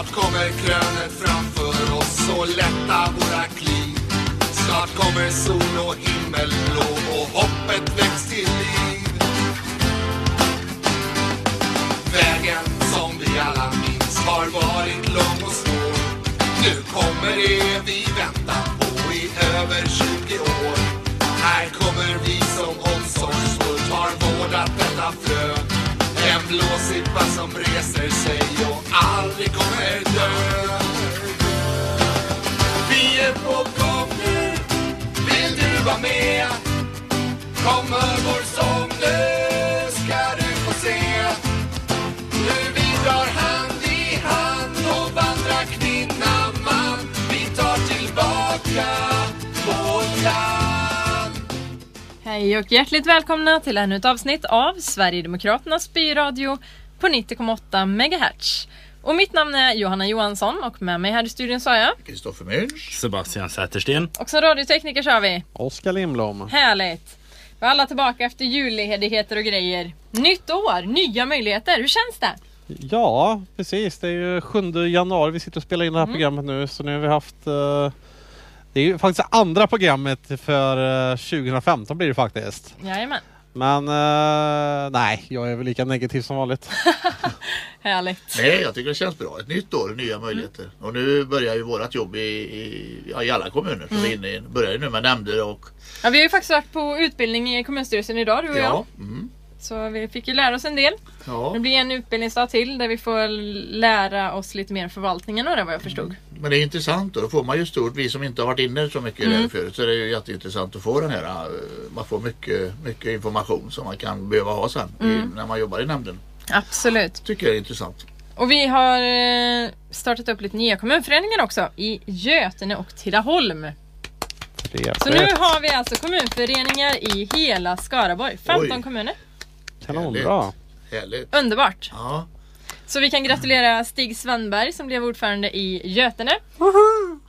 Snart kommer krönet framför oss och lätta våra kliv. Snart kommer sol och himmel blå och hoppet väcks till liv. Vägen som vi alla minns har varit lång och svår. Nu kommer det vi väntat på i över 20 år. Här kommer vi som omsorgsfullt har vårdat detta frö. Blåsippa som reser sig och aldrig kommer dö. Vi är på gång nu, vill du vara med? Kom hör vår sång nu, ska du få se. Nu vi drar hand i hand och vandrar kvinna man. Vi tar tillbaka Hej och hjärtligt välkomna till ännu ett avsnitt av Sverigedemokraternas byradio på 90,8 MHz. Och mitt namn är Johanna Johansson och med mig här i studion så har jag. Kristoffer Münch. Sebastian Sätersten. Och som radiotekniker så har vi. Oskar Lindblom. Härligt! Vi är alla tillbaka efter julledigheter och grejer. Nytt år, nya möjligheter. Hur känns det? Ja, precis. Det är ju 7 januari vi sitter och spelar in det här programmet nu. Så nu har vi haft... eh, det är ju faktiskt andra programmet för eh, 2015 blir det faktiskt. Jajamän. Men eh, nej, jag är väl lika negativ som vanligt. Härligt. Nej, jag tycker det känns bra. Ett nytt år, nya möjligheter. Och nu börjar ju vårt jobb i, i, i alla kommuner. Så vi är inne i, börjar ju nu med nämnder och Ja, vi har ju faktiskt varit på utbildning i kommunstyrelsen idag du och jag. ja, mm, Så vi fick ju lära oss en del. ja. Det blir en utbildningsdag till där vi får lära oss lite mer om förvaltningen och det vad jag förstod. Men det är intressant och då får man ju stort, vi som inte har varit inne så mycket i det här förut så är det ju jätteintressant att få den här, eh, man får mycket, mycket information som man kan behöva ha sen i, när man jobbar i nämnden. Absolut. Tycker jag är intressant. Och vi har eh, startat upp lite nya kommunföreningar också i Götene och Tidaholm. Så nu har vi alltså kommunföreningar i hela Skaraborg. 15 Oj. kommuner. Kanonbra. Härligt. Underbart! Ja, Så vi kan gratulera Stig Svenberg som blev ordförande i Götene.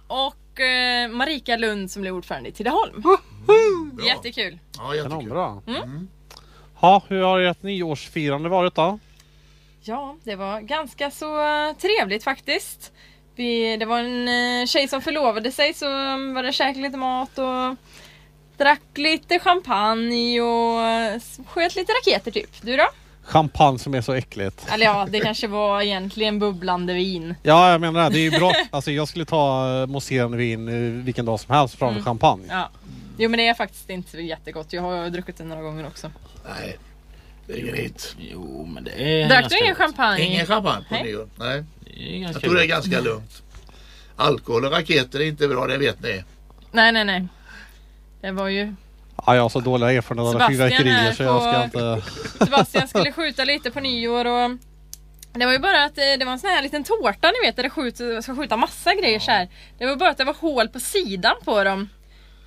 Och eh, Marika Lund som blev ordförande i Tidaholm. bra. Jättekul! Ja, jättekul. Kanonbra. Mm. Ja, hur har ert nyårsfirande varit då? Ja, det var ganska så trevligt faktiskt. Vi, det var en eh, tjej som förlovade sig så um, var det käka lite mat och drack lite champagne och eh, sköt lite raketer typ. Du då? Champagne som är så äckligt. Eller ja, det kanske var egentligen bubblande vin. Ja, jag menar det. Det är ju bra. Alltså jag skulle ta uh, mousserande vin eh, vilken dag som helst framför champagne. Ja. Jo men det är faktiskt inte jättegott. Jag har druckit det några gånger också. Nej, det är ingen hit. Jo men det är Drack du ingen champagne? Ingen champagne på Nej. nyår. Nej, ganska jag tror det är ganska lugnt. Alkohol och raketer är inte bra, det vet ni. Nej nej nej. Det var ju Ja, jag har så dåliga erfarenheter av fyrverkerier är så jag ska inte... Sebastian skulle skjuta lite på nyår och det var ju bara att eh, det var en sån här liten tårta ni vet där det skjuter, ska skjuta massa grejer så här. Det var bara att det var hål på sidan på dem.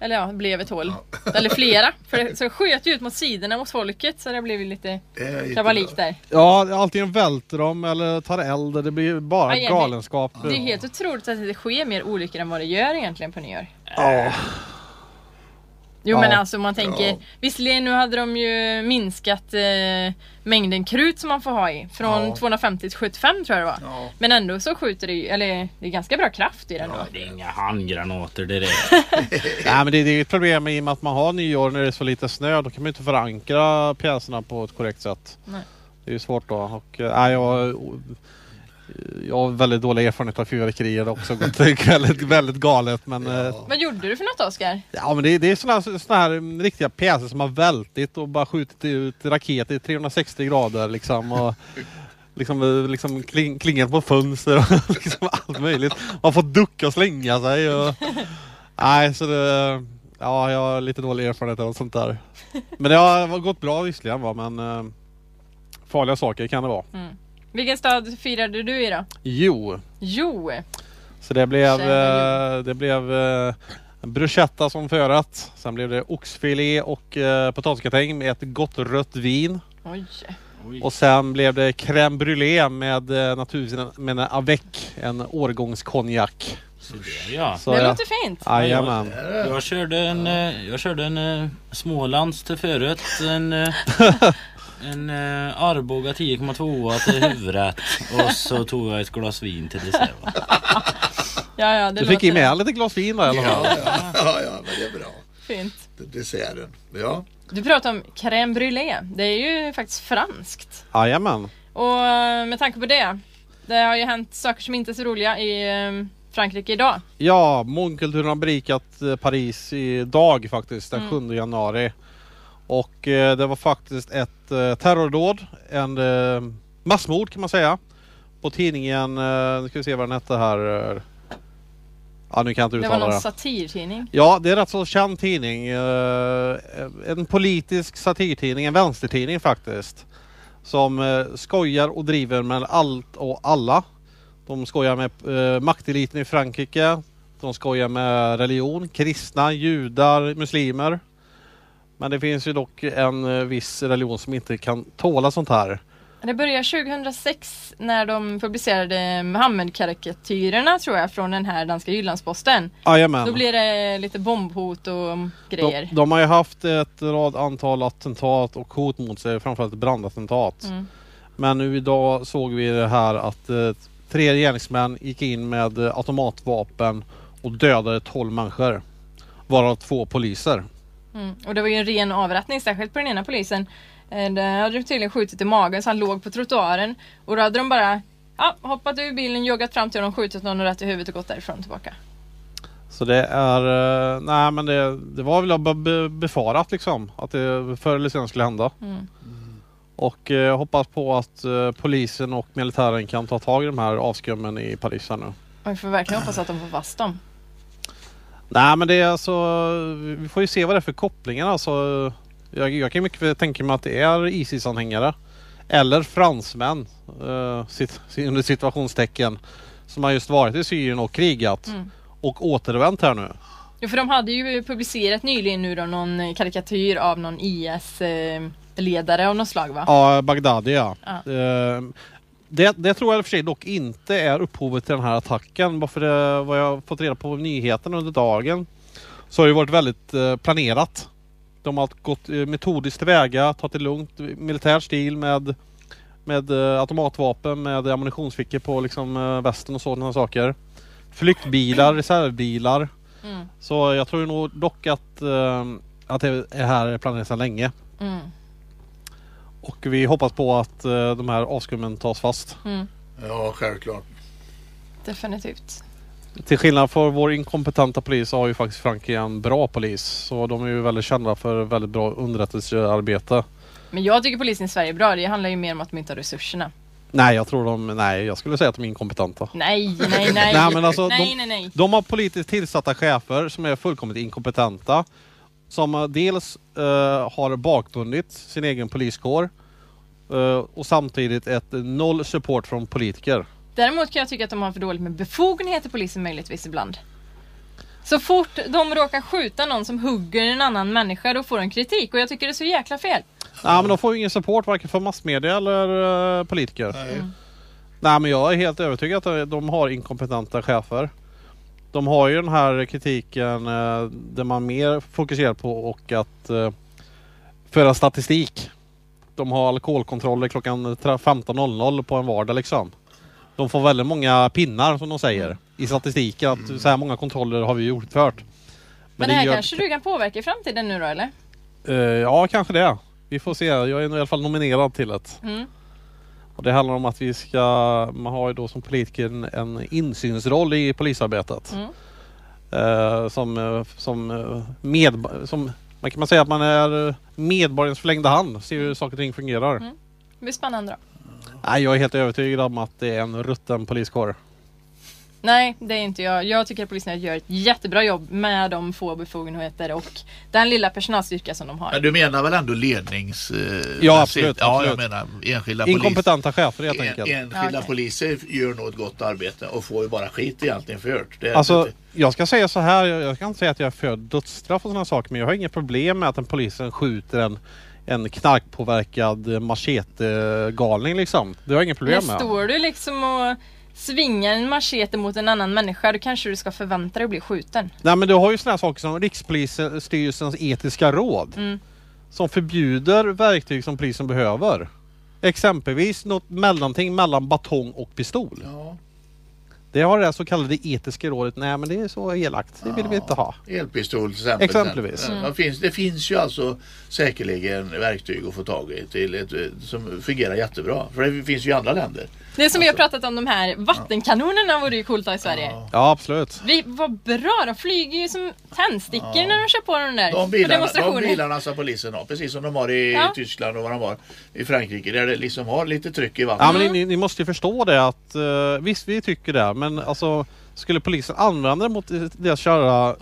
Eller ja, det blev ett hål. Eller flera. För det, så det sköt ju ut mot sidorna mot folket så det blev ju lite kalabalik där. Ja, antingen välter de eller tar eld. Det blir bara aj. galenskap. Det är helt otroligt att det sker mer olyckor än vad det gör egentligen på nyår. Ja. Jo Ja. men alltså man tänker, Ja. visserligen nu hade de ju minskat eh, mängden krut som man får ha i. Från Ja. 250 till 75 tror jag det var. Ja. Men ändå så skjuter det ju, eller det är ganska bra kraft i den då. Det är inga handgranater direkt. Nej men det, det är ju ett problem i och med att man har nyår när det är så lite snö. Då kan man ju inte förankra pjäserna på ett korrekt sätt. Nej. Det är ju svårt då. Och, äh, jag, jag har väldigt dålig erfarenhet av fyrverkerier. Också gått väldigt, väldigt galet. Men, ja. Ja. Vad gjorde du för något Oskar? ja, men det, det är såna, här- såna här riktiga pjäser som har vältit och bara skjutit ut raketer i 360 grader liksom. Och, Liksom, liksom kling, klingat på fönster och liksom allt möjligt. Man får ducka och slänga sig. Och, nej, så det, ja, jag har lite dålig erfarenhet av sånt där. Men det har gått bra visserligen va, men eh, farliga saker kan det vara. Vilken stad firade du i då? Jo, Jo! så det blev, Tjena, eh, det blev eh, bruschetta som förrätt. Sen blev det oxfilé och eh, potatisgratäng med ett gott rött vin. Oj! Oj. Och sen blev det crème brûlée med eh, naturligtvis med en avec, en årgångskonjak. Så där, ja. Så det jag- låter fint! Jajamän. Jag körde en, jag körde en Smålands till förrätt. En, En uh, Arboga 10,2 till huvudrätt och så tog jag ett glas vin till dessert. va? Ja, ja, det Du fick låter i med lite glas vin där i alla fall. Ja, ja, ja, ja, men det är bra. fint. Det- Desserten. Ja. Du pratar om crème brûlée. Det är ju faktiskt franskt. Jajamän. Och eh, med tanke på det. Det har ju hänt saker som inte är så roliga i eh, Frankrike idag. Ja, mångkulturen har berikat eh, Paris idag faktiskt, den 7 januari. Och eh, det var faktiskt ett eh, terrordåd, en eh, massmord kan man säga. På tidningen, nu ska vi se vad den hette här. Ja, nu kan jag inte Det var uttala någon det. satirtidning. Ja, det är rätt så känd tidning. En politisk satirtidning, en vänstertidning faktiskt. Som skojar och driver med allt och alla. De skojar med makteliten i Frankrike. De skojar med religion, kristna, judar, muslimer. Men det finns ju dock en eh, viss religion som inte kan tåla sånt här. Det började 2006 när de publicerade Mohammed-karikatyrerna tror jag från den här danska Jyllandsposten. Jajamän. Då blir det lite bombhot och grejer. De, de har ju haft ett rad antal attentat och hot mot sig, framförallt brandattentat. Mm. Men nu idag såg vi det här att eh, tre gärningsmän gick in med automatvapen och dödade 12 människor. Varav två poliser. Mm. Och det var ju en ren avrättning, särskilt på den ena polisen. Eh, Där hade de tydligen skjutit i magen så han låg på trottoaren. Och då hade de bara ja, hoppat ur bilen, joggat fram till honom, skjutit någon rätt i huvudet och gått därifrån tillbaka. Så det är, eh, nej men det, det var väl be- be- befarat liksom. Att det förr eller senare skulle hända. Mm. Och eh, hoppas på att eh, polisen och militären kan ta tag i de här avskummen i Paris här nu. Och vi får verkligen hoppas att de får fast dem. Nej men det är alltså, vi får ju se vad det är för kopplingar alltså. Jag, jag kan mycket väl tänka mig att det är Isis-anhängare. Eller fransmän, eh, sit, under situationstecken. Som har just varit i Syrien och krigat. Mm. Och återvänt här nu. Jo, för de hade ju publicerat nyligen nu då någon eh, karikatyr av någon IS-ledare av något slag va? Ja, Bagdadi ja. Ja. Det, det tror jag för sig dock inte är upphovet till den här attacken. Bara för det, vad jag fått reda på nyheten under dagen. Så har det varit väldigt eh, planerat. De har gått eh, metodiskt tillväga, tagit det lugnt, militär stil med, med eh, automatvapen, med ammunitionsfickor på liksom, västen och sådana saker. Flyktbilar, reservbilar. Mm. Så jag tror nog dock att, att det är här planerat sedan länge. Mm. Och vi hoppas på att eh, de här avskummen tas fast. Mm. Ja, självklart. Definitivt. Till skillnad från vår inkompetenta polis har ju faktiskt Frankrike en bra polis. Så de är ju väldigt kända för väldigt bra underrättelsearbete. Men jag tycker polisen i Sverige är bra. Det handlar ju mer om att de inte har resurserna. Nej, jag tror de... Nej, jag skulle säga att de är inkompetenta. Nej, nej, nej. Nej, men alltså, nej, de- nej, nej. De har politiskt tillsatta chefer som är fullkomligt inkompetenta. Som dels eh, har bakbundit sin egen poliskår. Eh, och samtidigt ett noll support från politiker. Däremot kan jag tycka att de har för dåligt med befogenheter polisen möjligtvis ibland. Så fort de råkar skjuta någon som hugger en annan människa då får de kritik och jag tycker det är så jäkla fel. Nej men de får ju ingen support varken från massmedia eller eh, politiker. Nej. Nej men jag är helt övertygad att de har inkompetenta chefer. De har ju den här kritiken eh, där man mer fokuserar på och att eh, föra statistik. De har alkoholkontroller klockan 15.00 på en vardag liksom. De får väldigt många pinnar som de säger i statistiken att så här många kontroller har vi utfört. Men, det här gör- kanske du kan påverka i framtiden nu då eller? Eh, ja kanske det. Vi får se. Jag är i alla fall nominerad till det. Mm. Och det handlar om att vi ska, man har ju då som politiker en, en insynsroll i polisarbetet. Mm. Eh, som, eh, som, med, som, man kan man säga att man är medborgarens förlängda hand, ser hur saker och ting fungerar. Mm. Det blir spännande då. Nej, jag är helt övertygad om att det är en rutten poliskår. Nej, det är inte jag. Jag tycker att polisen gör ett jättebra jobb med de få befogenheter och den lilla personalstyrka som de har. Men du menar väl ändå lednings... eh, Ja, absolut, Ja, absolut. jag menar enskilda. Inkompetenta chefer helt En, enkelt. enskilda Okej. poliser gör nog ett gott arbete och får ju bara skit egentligen för det. Alltså, jag ska säga så här, jag, jag kan inte säga att jag är för dödsstraff och sådana saker, men jag har inget problem med att en polisen skjuter en, en knarkpåverkad machete-galning liksom. Det har jag inget problem Men med. står du liksom och svingar en machete mot en annan människa då kanske du ska förvänta dig att bli skjuten. Nej men du har ju sådana saker som Rikspolisstyrelsens etiska råd. Mm. som förbjuder verktyg som polisen behöver. Exempelvis något mellanting mellan batong och pistol. Ja. Det har det så kallade etiska rådet. Nej men det är så elakt. Det vill vi inte ha. Elpistol till exempel. Exempelvis. Ja, Det, finns, det finns ju alltså säkerligen verktyg att få tag i till ett, som fungerar jättebra. För det finns ju i andra länder. Det är som vi har Alltså. pratat om de här vattenkanonerna vore ju coolt att ha i Sverige. Ja absolut. Vi, vad bra, de flyger ju som tändstickor när de kör på den där. De på bilarna, de demonstrationer. bilarna som polisen har, precis som de har i Ja. Tyskland och vad de har i Frankrike. Där det liksom har lite tryck i vattnet. Ja men ni, ni måste ju förstå det att uh, visst vi tycker det men alltså skulle polisen använda det mot deras köra uh,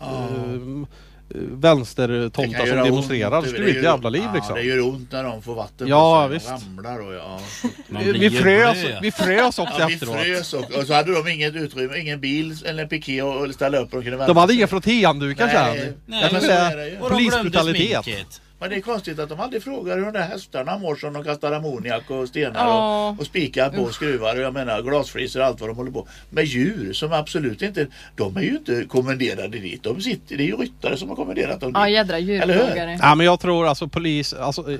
Det kan vänstertomtar som demonstrerar ont. så skulle det bli ett jävla liv ja, liksom. Det gör ont när de får vatten Ja, på sig och ramlar. Och, ja. Vi, vi, frös, vi frös också Ja, vi efteråt. frös och, och så hade de inget utrymme, ingen bil eller en piké att ställa upp och kunde vänta De hade inga frottéhanddukar Nej. sen. Nej, Jag men så det det de polisbrutalitet. Men det är konstigt att de aldrig frågar hur de där hästarna mår som de kastar ammoniak och stenar Ja. och, och spikar på och skruvar och jag menar glasflisor och allt vad de håller på med djur som absolut inte, de är ju inte kommenderade dit. De sitter, det är ju ryttare som har kommenderat dem Ja jädra djurplågare. Ja men jag tror alltså polis, alltså, eh,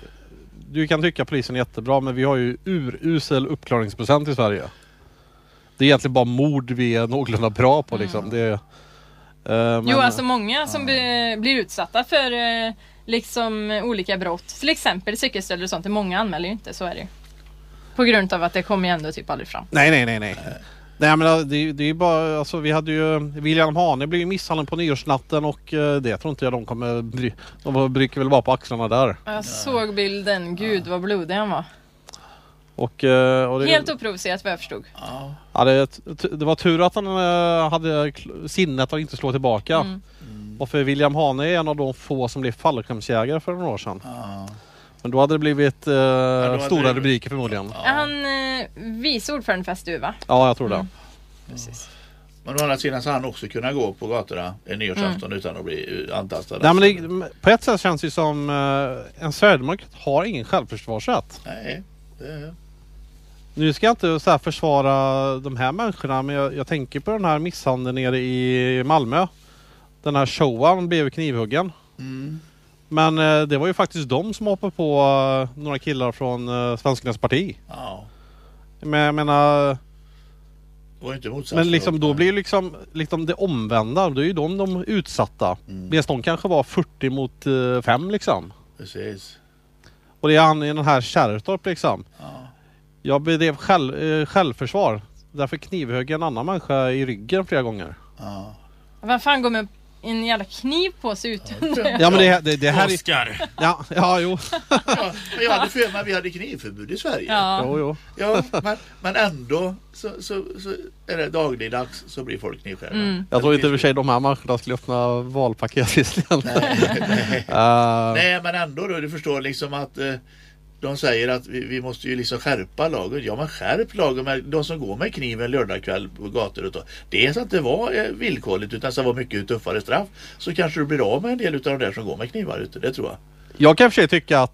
du kan tycka polisen är jättebra men vi har ju urusel uppklaringsprocent i Sverige. Det är egentligen bara mord vi är någorlunda bra på liksom. Det, eh, men, Jo alltså många som be- blir utsatta för eh, liksom eh, olika brott. Till exempel cykelstölder och sånt. Många anmäler ju inte, så är det ju. På grund av att det kommer ju ändå typ aldrig fram. Nej nej nej nej. Nej men det, det är bara, alltså vi hade ju William Hane blev ju misshandlad på nyårsnatten och eh, det tror inte jag de kommer bry, De brukar väl vara på axlarna där. Jag såg bilden, gud vad blodig han var. Och, eh, och det, Helt oprovocerat vad jag förstod. Ja. det, det var tur att han hade sinnet att inte slå tillbaka. Mm. Och för William Hane är en av de få som blev fallskärmsjägare för några år sedan. Ja. Men då hade det blivit eh, hade stora det- rubriker förmodligen. Är han eh, vice ordförande för SDU va? Ja, jag tror det. Mm. Precis. Men å andra sidan så han också kunnat gå på gatorna en nyårsafton utan att bli antastad. Nej, men det, på ett sätt känns det som eh, en sverigedemokrat har ingen självförsvarsrätt. Nej, det, Nu ska jag inte så här försvara de här människorna men jag, jag tänker på den här misshandeln nere i Malmö. Den här showan blev knivhuggen. mm. Men eh, det var ju faktiskt de som hoppade på eh, några killar från uh, Svenskarnas parti. ja. Men jag menar, Det var inte men liksom då blir ju liksom, liksom det omvända. Då är ju de de utsatta. Mm. Medan de kanske var 40 mot 5 liksom. Precis. Och det är han i den här Kärrtorp liksom. Ja. Jag bedrev själv, eh, självförsvar. Därför knivhögg jag en annan människa i ryggen flera gånger. Ja. Vem fan går med en jävla kniv på sig ut Ja men det, det, det här är... Ja, ja jo. Ja, jag hade för mig att vi hade knivförbud i Sverige. Ja. jo, jo. Ja, men, men ändå så, så, så är det dagligdags så blir folk knivskärda. Mm. Jag tror inte i och för sig de här människorna skulle öppna valpaket visserligen. Eh, Nej men ändå då, du förstår liksom att eh, de säger att vi, vi måste ju liksom skärpa lagen. Ja men skärp lagen med de som går med kniv en lördagkväll på gator och så. Det är så att det var eh, villkorligt utan så var mycket tuffare straff. Så kanske du blir av med en del av de där som går med knivar ute, det tror jag. Jag kan i och för sig tycka att